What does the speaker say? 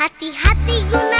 Hati-hati guna